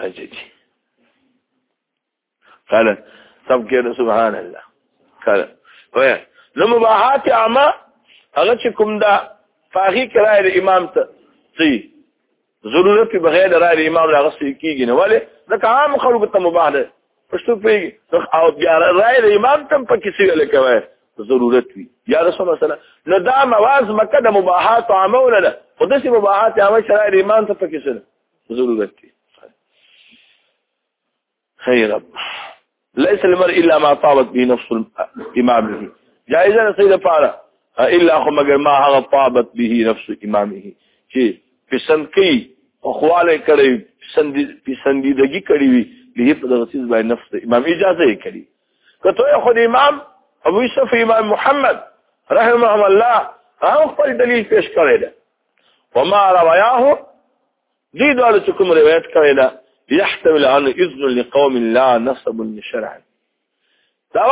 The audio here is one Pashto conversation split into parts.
عجيب قال طب كده سبحان الله قال ويا لما بهات اعمى هغه چې کوم دا فاغي کرای د امام ته سي ضرورت بغیر رای د امام لا غسل کیږي نه ولی دا عام خلکو ته مباح ده پښتو پیږي نو او بیا راي د امام تم پکې څه ویل کوي ضرورت وي یا رسول مثلا نو دا مواز مکه د مباحات عامه ولا نه خو د مباحات عامه شرع د امام ته پکې څه ضرورت دي خیر ليس المرء الا ما طابت به نفس امامه جائزه سيده پاره الا خو مگر ما هغه طابت به نفس امامه چې پسند کوي خواله کړی پسند پسندیدګي کړی وي له په دغه چیز باندې نفس ته امام اجازه یې کړی کته خو امام ابو یوسف امام محمد رحمه الله هم خپل دلیل پیش کړی دی وما روایاه دې ډول چې کوم روایت کړی دا يحتمل ان اذن لقوم لا نسب لشرع دا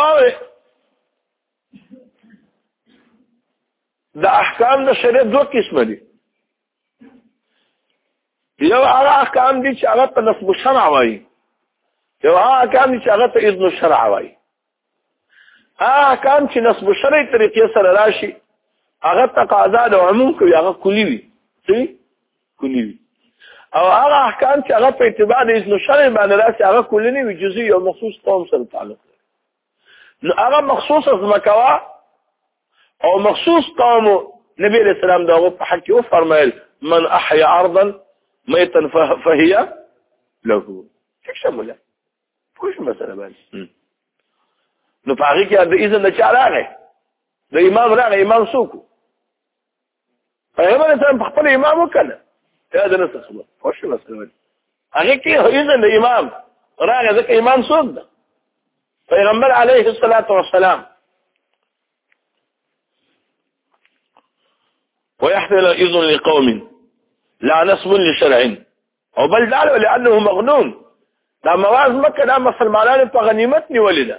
د احکام د شریعت دوه قسمه دي یو هغه احکام دي چې هغه ته نصب شرع وایي یو هغه احکام دي چې هغه ته اذن شرع وایي هغه احکام چې نصب شرعي طریقې سره راشي هغه تقاضا د عموم کوي هغه کلی وي څه کلی وي او هغه احکام چې هغه په اتباع د اذن شرع باندې راشي هغه کلی نه وي جزئي او مخصوص قوم سره تعلق نو هغه مخصوص ځمکوا او مخصوص قوم نبی علیہ السلام دا په حق او فرمایل من احیا ارضا میتا فهي له څه شموله کوم مسله باندې نو پاره کې د اذن د چا راغی د امام راغی امام څوک پیغمبر اسلام خپل امام وکړ دا د نس خبر خوش مسله هغه کې هیڅ د امام راغه ځکه امام څوک ده پیغمبر علیه الصلاۃ والسلام ويحمل اذن لقوم لا نسب لشرع او بل دال لانه مغنون دا مواز مکه دا مسلمانانو په غنیمت نیولې ده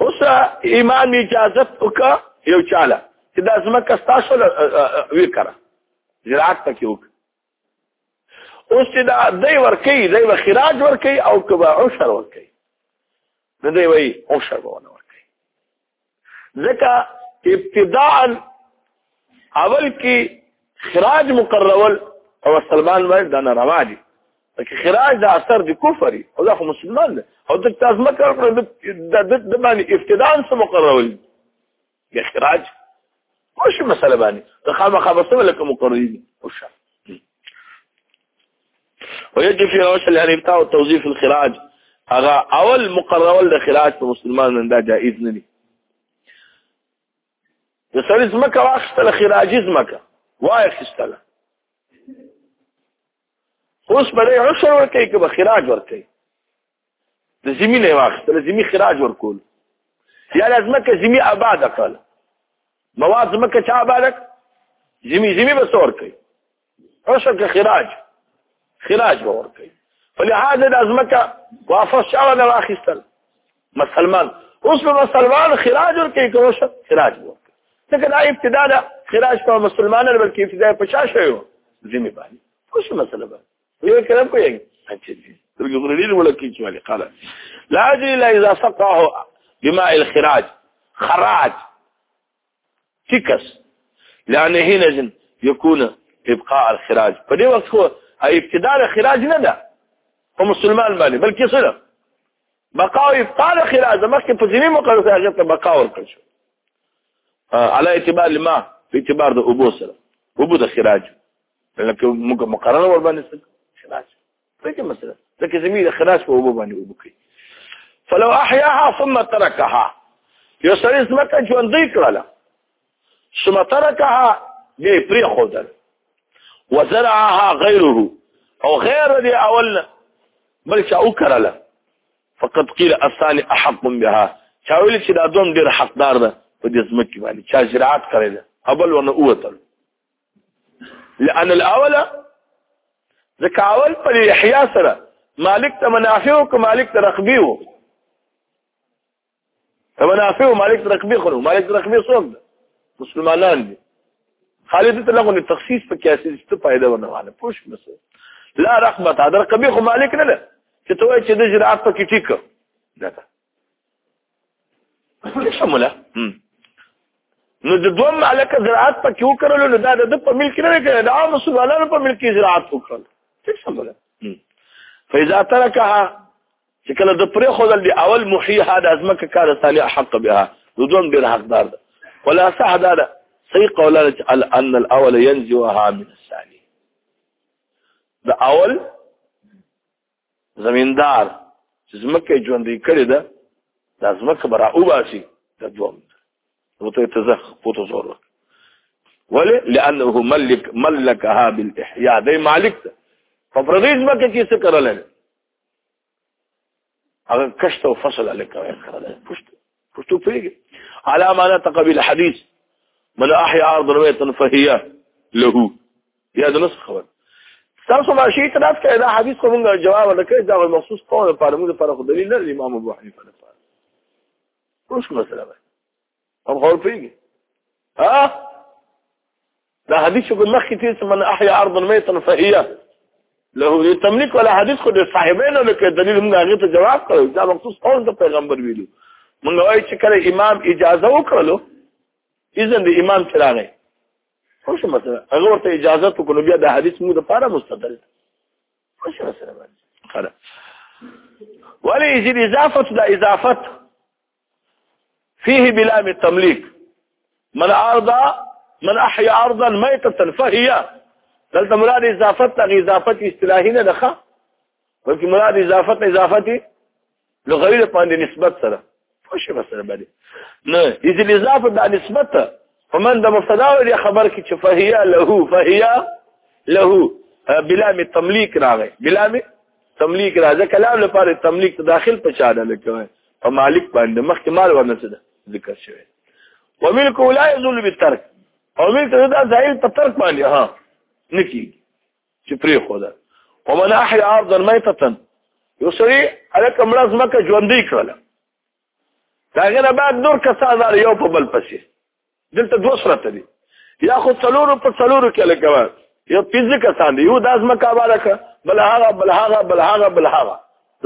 اوس امام اجازه وکړه یو چاله چې دا زمکه ستاسو وکړه زراعت پکې وکړه اوس چې دا دی ورکی دی و خراج ورکی او کبا عشر ورکی نو دی وی عشر به ونه ورکی ځکه ابتداء اول کې خراج مقرول او سلمان باندې دا نه روا دي چې خراج د اثر د کفر او دا خو مسلمان دی او د تاسو مکر پر د د باندې ابتداء سم مقرول د خراج مش مسله باندې د خامخا بسمه لکه مقرري دي او شاء ويجب في روش الاربتاء والتوظيف في الخراج هغه اول مقرر ول د خراج په مسلمانانو دا جائز نه دي د سړي زمکه واخستله خراجي زمکه واخستله اوس به عشر ورکړي که به خراج ورکړي د زمي نه واخیستل زمي خراج ورکول یا لازم کې زمي آباد کړل مواد زمي کې چا آباد زمي زمي به سور کوي عشر کې خراج خراج به ور کوي فلهذا د ازمکه واپس شاو نه واخیستل مسلمان اوس په مسلمان خراج ور کوي کوم څه خراج ور کوي ځکه دا ابتدا ده خراج په مسلمانانو بلکې ابتدا په شاشه یو زمي باندې کوم مسله ده ویل کلام کوي اچھا جی تر یو غړي له ولا کیږي مالي قال لا جي لا اذا سقاه بماء الخراج خراج تکس لانه هنا جن يكون ابقاء الخراج په دې وخت خو ابتداء الخراج نه ده او مسلمان باندې بلکې سره بقاء ابقاء الخراج مخکې په ځینې مقرره سره هغه ته بقاء ورکړ شو على اعتبار الماء په اعتبار د اوبو سره اوبو د خراج لکه موږ مقرره ور باندې څه خلاص څه مسله لکه زمير خلاص په وبو باندې وبکي فلو احياها ثم تركها یو سړی زمکه ژوندۍ کړله ثم تركها دې پرې خودل وزرعها غيره او غير دې اول بل چا وکړله فقط قيل الثاني احق بها چا ویل چې دا دوم ډېر حقدار ده په دې زمکه باندې چا زراعت کړی ده اول ونه اوتل لأن الأول ځکه اول پر یحیی سره مالک ته منافع او که مالک ته رقبی وو ته منافع او مالک ته رقبی خو مالک ته رقبی څوک ده مسلمانان دي خالد ته لغونه تخصیص په کیاسي څه فائدہ ونه وانه پوښ مسو لا رقبه ته در قبی خو مالک نه ده چې ته چې د جرأت په کې ټیک نه ده سمولا نو د دوه مالک زراعت په کیو کړل نو دا د په ملک نه کړل دا عام سوالانو په ملک زراعت وکړل څه سمولا فاذا ترکها چې کله د پرې خدل دی اول محیها د ازمکه کار صالح حق بها نو دوم ډیر حقدار ده ولا صح دا ده صحیح قولا ان الاول ينزوها من الثاني دا اول زمیندار چې زمکه ژوندې کړې ده دا زمکه برا وباسي د دوم وته تزخ پوتو زور ولی لانه ملک ملکها بالاحياء دی مالک ده په پردیس مکه کې څه کړل هغه کشت او فصل علی کوي کړل پښته پښتو پیږي على ما نطق بالحديث من احيا ارض رويتا فهي له يا د نسخ خبر تاسو ما شي اعتراض کړئ دا حدیث خو موږ جواب ورکړ دا مخصوص قول لپاره موږ لپاره خو دلیل لري امام ابو حنیفه لپاره اوس کومه مسله ده هم خور پیږي ها دا حدیث کوم مخ کې چې من احیا ارض میتا فهیا له دې تملیک ولا حدیث خو د صاحبینو لکه دلیل موږ هغه ته جواب کړو دا مخصوص قول د پیغمبر ویلو موږ وایي چې کله امام اجازه وکړلو اذن د امام چراغه خو څه مثلا هغه ورته اجازه وکړو بیا د حدیث موږ د پاره مستدل خو څه مثلا باندې خلاص ولی اضافه د اضافت فيه بلام التمليك من عرض من احيا ارضا ميتة فهي دلته مراد اضافت ته اضافت اصطلاحي نه ده بلکې مراد اضافت اضافت لغوی په نسبت سره خوش مثلا باندې نه دې اضافه د نسبت فمن د مبتدا او خبر کې چې فهيا له فهيا له بلام التمليك راغی بلام تملیک راځه کلام لپاره تملیک ته داخل پچاډه لکه په مالک باندې مخکې مال ورنه څه ذکر شوی وملک لا يزول بالترك او ملک دا زائل په ترک باندې ها نکی چې پری خو ده ومن احيا ارضا ميته یو سری الک مړه زمکه ژوندۍ کړل دا غره بعد نور کسان یو په بل پسې دلته دوه صورت دي یا خو څلورو په څلورو کې لکه یو پنځه کسان دي یو د ازمکه آباده که بل هغه بل هغه بل هغه بل هغه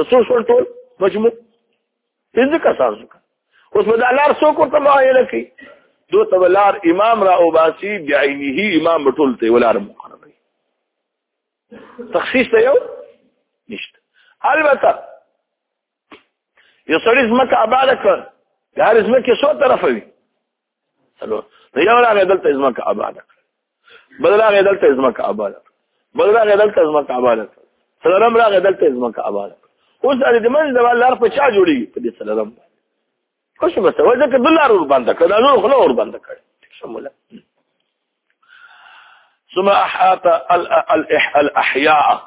د څو شول ټول مجموع پنځه کسان شو اوس په دا لار څوک ورته معاینه کوي دوی ته لار امام را او باسي بعینه امام ټول ته ولار مقربي تخصیص ته یو نشته البته یو سړی زمکه آباد کړ د هر زمکه څو طرف وي الو نو یو راغی دلته زمکه آباد کړ بل راغی دلته زمکه آباد کړ بل راغی دلته زمکه آباد کړ سلام راغی دلته زمکه آباد کړ اوس د دې منځ د لار په چا جوړي په دې سلام خوش مسته وځه کله لار ور باندې کړه نو خلور باندې کړه شموله ثم احاط الاحياء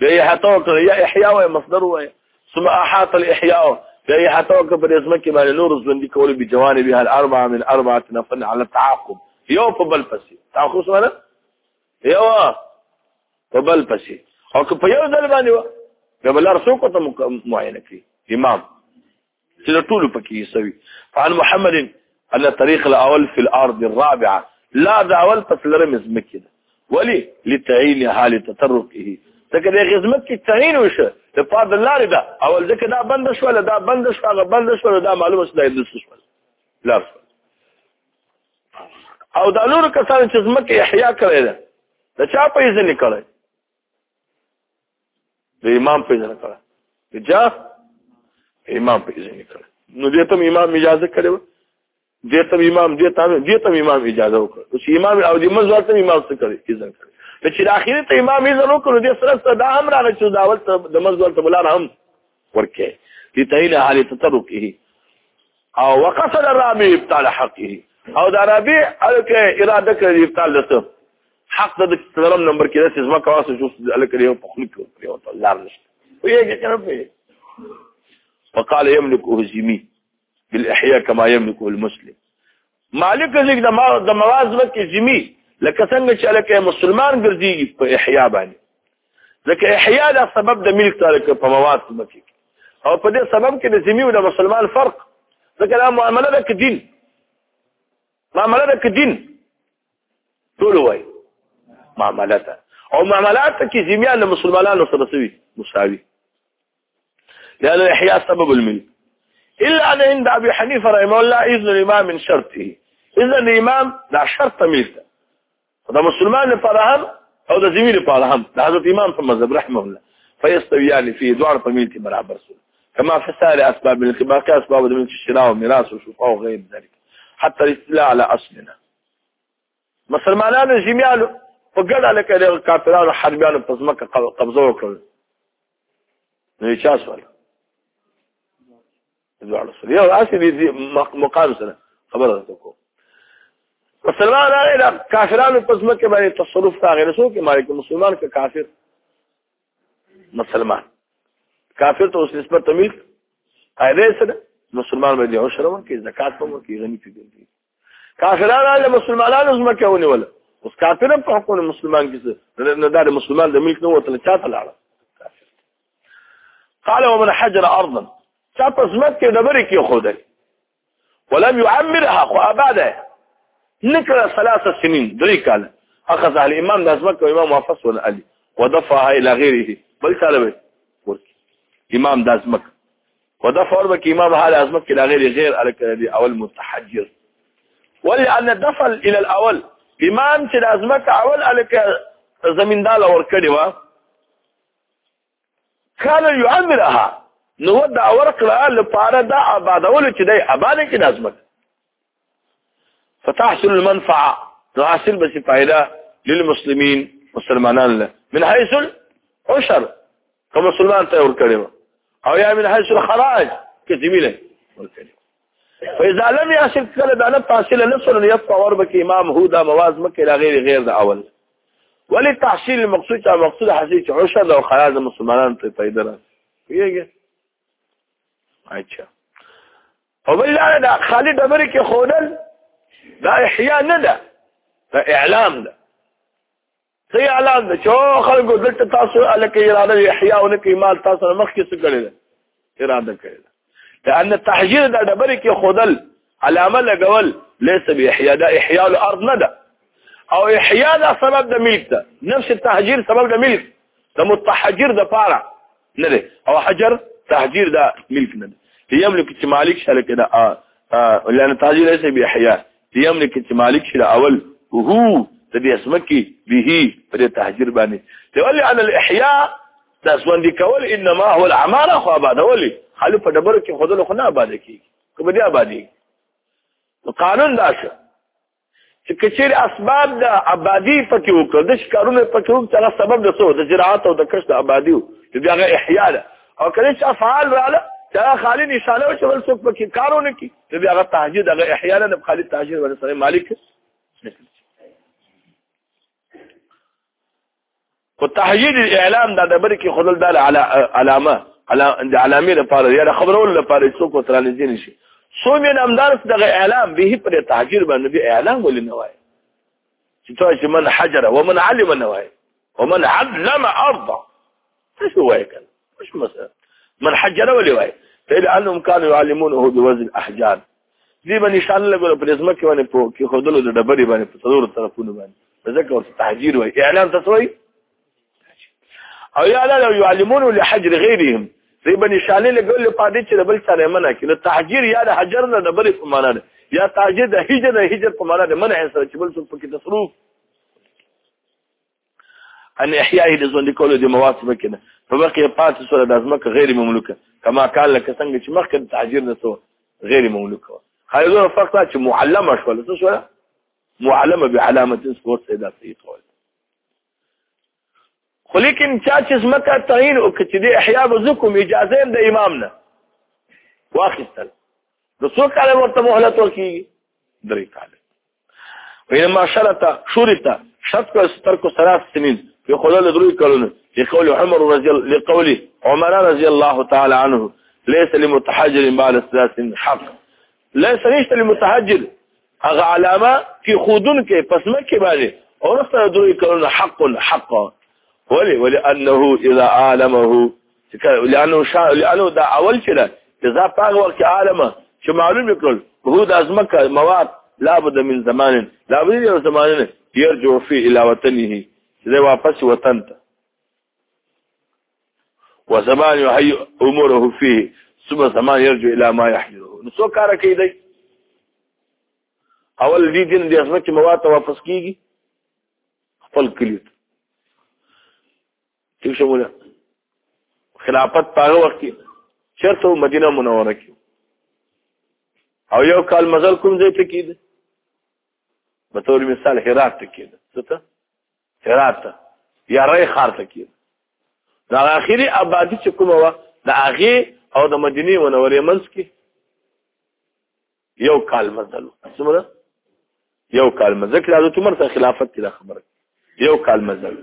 بیا حتو کړ یا احیاء او مصدر وای ثم احاط الاحياء بیا حتو کړ په اسمه کې باندې نور ژوند کول به جوانب هل اربعه من اربعه نفن على التعاقب یو په بل پسې تعاقب سره یو په بل پسې او که په یو ځل باندې و بیا بل رسو کو ته معاینه کړی امام چې د ټولو پکې یسوي فعن محمد ان الطريق الاول في الارض الرابعه لا دا اول پس لرم زمکه ولی لتعین حال تطرقه ځکه د خدمت کې تعین وشه د پاد لارې دا اول ځکه دا بند شو دا بند شو هغه بند شو دا معلومه شو دا د شو لا او دا نور کسان چې زمکه احیا کړی دا چا په یې ځنې کړی د امام په ځنه کړه د جا امام په ځنه کړه نو دې ته امام اجازه کړو دې ته امام دې ته دې ته امام اجازه وکړه اوس امام او دې مزور ته امام څه کړی اذن کړی چې اخیری ته امام اذن وکړو دې سره سره دا امر راغی چې دا اول ته د مزور ته بلار هم ورکه لتعین حال تترکه او وقصد الرابع ابطال حقه او دا رابع الکه اراده کوي ابطال دته حق د څلورم نمبر کې د سزما کاسو شو الکه یو په خلک کې یو ته لار نشته ویږي کنه په وقال يملك هزمي بالاحياء كما يملك المسلم مالک ذک د ما د مواز وکي زمي لکه څنګه چې لکه مسلمان ګرځي په احیا باندې ځکه احیا دا سبب د ملک تارک په مواد مکه او په دې سبب کې د ذمي او د مسلمان فرق ځکه دا معامله ده کې دین معامله ده کې دین ټول وای معامله ده او معاملات کې ذمي او مسلمانانو سره سوي مساوي لأن احیا سبب الملک الا ان عند ابي حنيفه رحمه الله اذن الامام من شرطه اذن الامام لا شرط ملك دا مسلمان لپاره هم او د ذمي لپاره هم د حضرت امام په مذهب رحمه الله فيستويان في دوار په ملک برابر سول كما في سائر اسباب ملک ما كان اسباب د ملک شراء او میراث او شفاء او غير ذلك حتى الاستيلاء على اصلنا مسلمانانو جميعا په ګډه لکه د کافرانو حربيانو په ځمکه قبضه وکړل نو یې چا سوال دواړو سره یو اسې دې مقام سره خبره ده کو مسلمان هغه د کافرانو په ځمکه باندې تصرف راغی نو څوک مالک مسلمان که کافر مسلمان کافر ته اوس نسبت تمیل قاعده سره مسلمان باندې عشر ورکړي زکات په ورکړي غني پیږي کافرانو له مسلمانانو زمکه ونیول اوس کافر په حق مسلمان کې نه دا مسلمان د ملک نه وته چاته لاړ قال ومن حجر ارضا چا په زمکه د بری کې خو ده ولم يعمرها خو اباده نکره ثلاث سنين درې کال اخذ على الامام د زمکه امام وافس ول علي ودفعها الى غيره بل طالب امام د زمکه و دا فرض کې امام حال عظمت کې غیر غیر الکدي اول متحجر ولأن دفل الى الاول امام چې عظمت اول الک زمیندال اور کړي وا کان یعمرها نو دا ورکړه لپاره دا آبادول چې دی آباد کې عظمت فتحصل المنفعه نو حاصل بس فائدہ للمسلمین مسلمانان له من حيث العشر کوم مسلمان ته ور کړو او یا من حيث الخراج کې زميله ور کړو فاذا لم يصل كلا دانه تحصيل نصر يبقى وربك امام هودا مواز مكه الى غير غير ده اول ولې تحصيل المقصود چې مقصود حسيت عشر او خلاص مسلمانان ته پیدا راځي پیږي اچھا او بل لاره دا خالي ډبرې کې خودل دا احیا نه ده دا اعلام ده څه اعلان ده چې خلکو دلته تاسو الکه اراده احیا او نه کې مال تاسو مخ کې څه کړی ده اراده کړی ده لأن تحجیر دا ډبرې کې خودل علامه لګول ليس باحیا دا احیا الارض نه ده او احیا دا سبب د ملک ده نفس التحجیر سبب د ملک د متحجر د پاره نه دی او حجر تحجیر دا ملک نه دی یملک چې مالک شله کې دا لأن تحجیر ليس بإحياء یملک چې مالک شله اول هو د دې اسمکی به پر تحجیر باندې ولي على الإحياء تاسو دي کول انما هو العماره خو آباد ولي خالف په دبر کې خدل خو نه آباد کیږي کوم دي آبادي قانون دا څه چې کچیر اسباب د آبادی پکې وکړ د شکارونه پکې وکړ هغه سبب د سو د زراعت او د کښت آبادی چې بیا هغه احیا ده او کله چې افعال رااله دا خالی نشاله او چې بل څوک پکې کارونه کی چې بیا هغه تهجد هغه احیا نه خالی تهجد ور سره مالک په تحیید اعلام دا د بری کې خلل دال علامه د علامې لپاره یا د خبرول لپاره څوک وترانه دي نشي سو مې نامدار دغه اعلام به پر تحجیر باندې به اعلام ولې نه وای چې تاسو چې من حجره ومن علم نه وای ومن علم ارضا څه وای کنه مش مثلا من حجره ولې وای فإلى أنهم كانوا يعلمونه بوزن الأحجار دې باندې شان له ګره پر ځمکه باندې په کې خودلو د ډبرې باندې په څلور طرفونو باندې ځکه ورته تهجیر وایي اعلان تاسو وایي او یا لا لو يعلمون لحجر غيرهم دې باندې شان له ګره په دې چې بل سره منع کړي تهجیر یا د حجر نه ډبرې په معنا ده یا تهجیر د هجر د هجر په معنا ده منع سره چې بل څه په کې تصرف ان احیاء د ژوند کولو د مواد څخه کنه په وخت کې پاتې سره د ځمکه غیر مملوکه کما کان لکه څنګه چې مخکې د تاجر نه سو غیر مملوکه خایزو فقط چې معلمه شول څه شو معلمه بعلامه سپورت سیدا سید قول خو لیکن چا چې ځمکه تعین او چې د احیاء بزکم اجازه د امام نه واخیستل د څو کاله ورته مهلت ورکیږي درې کاله ویل ما شرط شرط شرط کړ ستر کو سراس سنین په خلل درو کلونه لقول عمر رضی الله لقول عمر رضی الله تعالی عنه ليس لمتحجر بعد ثلاث حق ليس ليس لمتحجر هغه علامه کې خودن کې پسمه کې باندې اورسته درو کلونه حق حق ولي ولانه اذا عالمه لانو شا لانو دا اول چې ده جزا پاغه وخت عالمه چې معلوم کړل هو د ازمکه مواد لابد من زمان لابد یو زمانه يرجو فی الى وطنه زي واپس وطن ته وزمان يهي اموره فيه ثم زمان يرجو الى ما يحمله نو څو کار کوي دی اول دې دین د ازمکه مواد واپس کیږي خپل کلیت ٹھیک شو مولا خلافت پاغه وخت چرته مدینه منوره کې او یو کال مزل کوم ځای ته کېده په تور مثال هرات ته کېده څه ته هرات ته یا رای خار ته کېده دا اخیری آبادی چې کومه وه د هغې او د مدینې منورې منځ کې یو کال مزل څومره یو کال مزل کړه حضرت عمر ته خلافت کې دا خبره یو کال مزل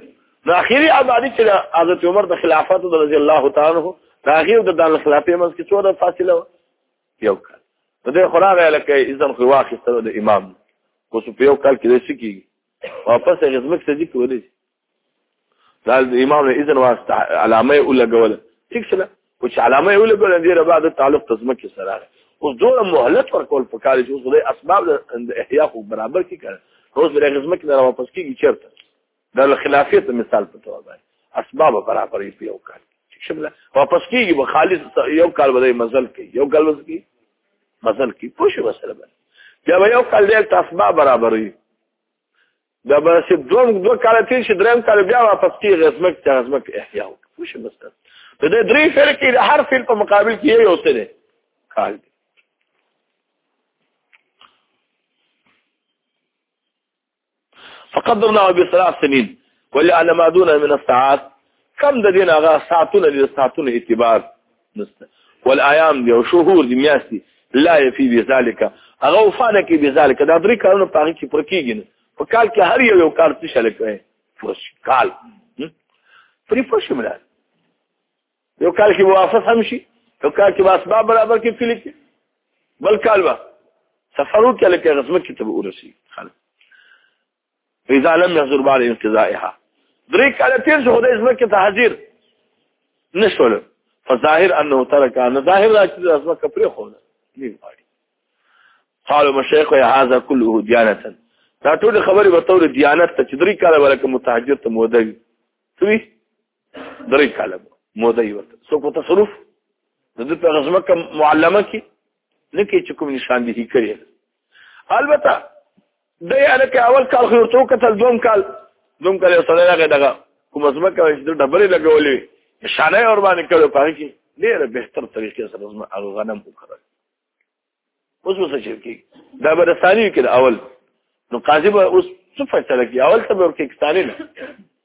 نو اخیری آبادی چې حضرت عمر د خلافت رضی الله تعالی عنہ دا غیر د دان خلافې منځ کې څوره فاصله یو کال نو د خراغه لکه اذن خو واخیسته د امام اوس په یو کال کې د سکی واپس غزمک ته دي کولې دا امام له اذن واسطه علامه یې ولګول ټیک سره او چې علامه یې ولګول دې را بعد تعلق تزمه کې سره اوس دوه مهلت ورکول په کال چې اوس د اسباب د احیا خو برابر کې کړ اوس له غزمه کې را واپس کیږي چرته دا له خلافیت مثال په توګه باندې اسباب برابر یې پیو کړ شمله واپس کیږي به خالص یو کال به مزل کوي یو کال به کوي مزل کوي پوه شو وسره بیا یو کال دې اسباب برابر یې دا به چې دوم دوه کال تیر شي دریم کال بیا واپس کیږي غزمک ته غزمک احیا وکړي شي بس په دې درې فعل کې هر فعل په مقابل کې یو څه دی کال دی فقدرناه بثلاث سنين ولأن ما دون من الساعات كم د دین هغه ساعتونه د ساعتونو اعتبار والایام دی او شهور دی میاستی لا یفی بذالک هغه وفانه کې بذالک دا درې کارونه پاره کې پر کېږي په کال کې هر یو کار څه شل کوي فوش کال پرې فوش ملال یو کال کې واپس هم شي یو کال کې اسباب برابر کې کلی کې بل کال وا سفرو کې لکه غزمه کې ته ورسی خلک اذا لم يحضر بعد انقضائها درې کاله تیر شو خدای زمکه ته حاضر نشول فظاهر انه ترك ان ظاهر راځي زمکه پرې خو نه غواړي قالوا مشايخ هذا كله ديانه دا ټول خبرې به تور دیانت ته چې درې کاله ولکه متحجر ته موده وي سوي درې کاله موده یې ورته سو کو تصرف د دې په غزمه کې معلمه کې نه کې چې کوم نشان دي کړی البته دی الکه اول کال خو ورته وکتل دوم کال دوم کال یو سړی راغی دغه کوم ځمکه چې د ډبرې لګولې شانه یې ور باندې کړو په هغې کې ډېره بهتر طریقې سره زما هغه غنم وکرل اوس به څه چل کېږي دا به د ثاني وي که د اول نو قاضي به اوس څه فیصله کوي اول ته به ورکې ثاني نه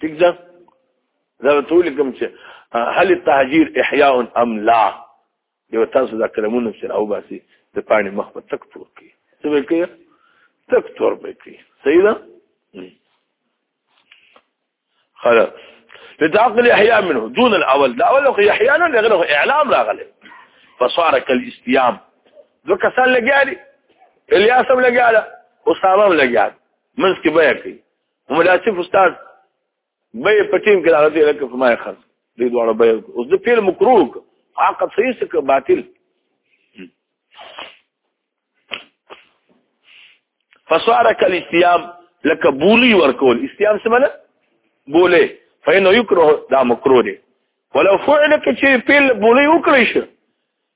ٹھیک ده دا ټول کوم چې هل التهجير احياء ام لا یو تاسو دا کلمونه چې راو باسي د پانی مخ په تک تور کی څه به کوي تک تور به کوي صحیح ده خلاص لتعقل احياء منه دون الاول دا اول خو احيانا لغله اعلام راغله فصار كالاستيام دو کسان لګیاري الیاسم لګیاله اسامه لګیاله منځ کې بیا کوي ملاسف استاد به په ټیم کې راځي لکه فما خرج دې دواړه به اوس د فعل مکروه عقد صحیح څه باطل فصار کالاستیام لکه بولی ورکول استیام څه معنی بوله فإنه يكره دا مکروه دی ولو فعل کې چې فعل بولی وکړي شي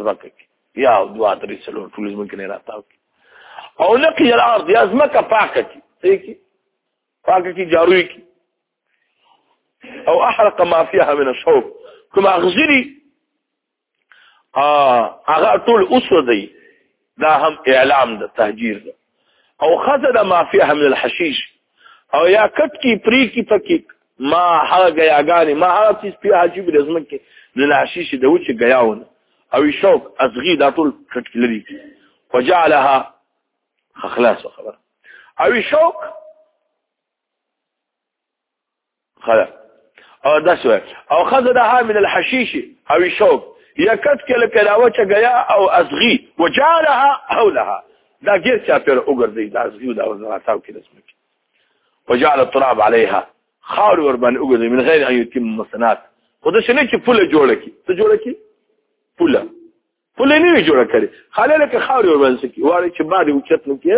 زمکه کې یا دوا درې څلور ټول زمکه نه راتاو کې او لقي الارض یا زمکه پاکه کې صحیح کې پاکه کې جاروي کې او احرق ما فيها من الشوب كما اغزري هغه ټول اوسو دی دا هم اعلام د تهجیر ده او خزه د مافیا هم الحشیش او یا کټ کی پری کی پکی ما هغه غیاګانی ما هغه چیز په حاجی بل زمن کې د الحشیش د وچ غیاونه او شوق ازغی دا ټول کټ لري وجعلها خلاص خبر او شوق خدا او داس وای او خذ لها من الحشيش او الشوب یکت کله کلاوه چې غیا او ازغي وجالها حولها دا غیر چا پر وګرځي دا ازغي او دا ورته کې لازم کی وجعل التراب عليها خار ور باندې وګرځي من غیر ان يتم مسنات خو دا شنه چې پوله جوړه کی ته جوړه کی پوله پولې نه وی جوړه کړي خاله لکه خاورې وربنس کی واره چې باري اوچت نو کې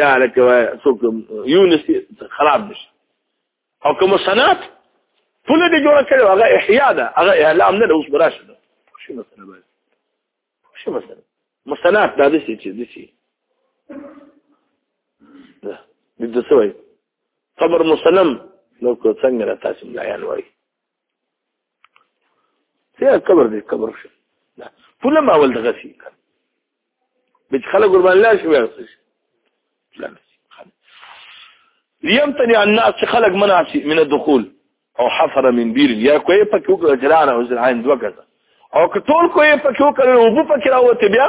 یا لکه څوک یونس خراب نشي او کوم صنعت پوله دې جوړه کړې هغه احیا ده هغه اعلام نه اوس براشه ده شي مثلا باید شي مثلا مستنات دا دې چې دې شي ده دې څه وایي خبر مسلم نو کو څنګه را تاسو ملایان وایي سیا قبر دې قبر شي پوله ما ول دغه شي بچ خلک قربان لا شي ورسې لا ليمتنع الناس خلق مناسي من الدخول او حفر من بير يا کوي پکې وکړه جران او زرعين دوه کزه او کټول کوي پکې وکړه او په پکې راوته بیا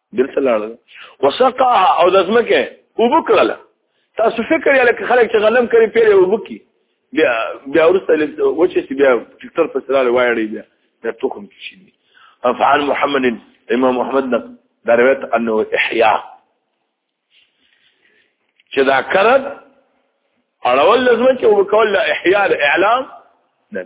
دلته لاړل وسقاها او د زمکه وبکړه تاسو فکر یاله کې خلک چې غنم کوي پیره وبکی بیا بیا ورسته وچه چې بیا ټکټر په سره وایړی بیا د توکم کشینی افعال محمد امام محمد نه دا روایت انه احیا چې دا کرد اړول لازم چې وکول احیا الاعلام نه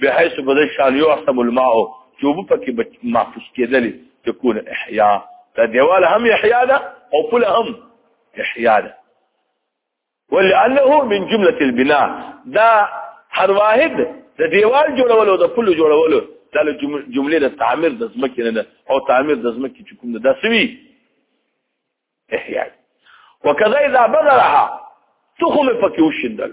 به حيث بده شان یو احسب الماء چوب پکې محفوظ کېدل تكون احياء دا دیوال هم احياء ده او پل هم احياء ده ولانه من جمله البناء دا هر واحد د دیوال جوړولو د پل جوړولو دا جمله د تعمیر د زمکې نه او تعمیر د زمکې چې کوم ده سوي احياء وكذا اذا بذرها تخم پکې وشندل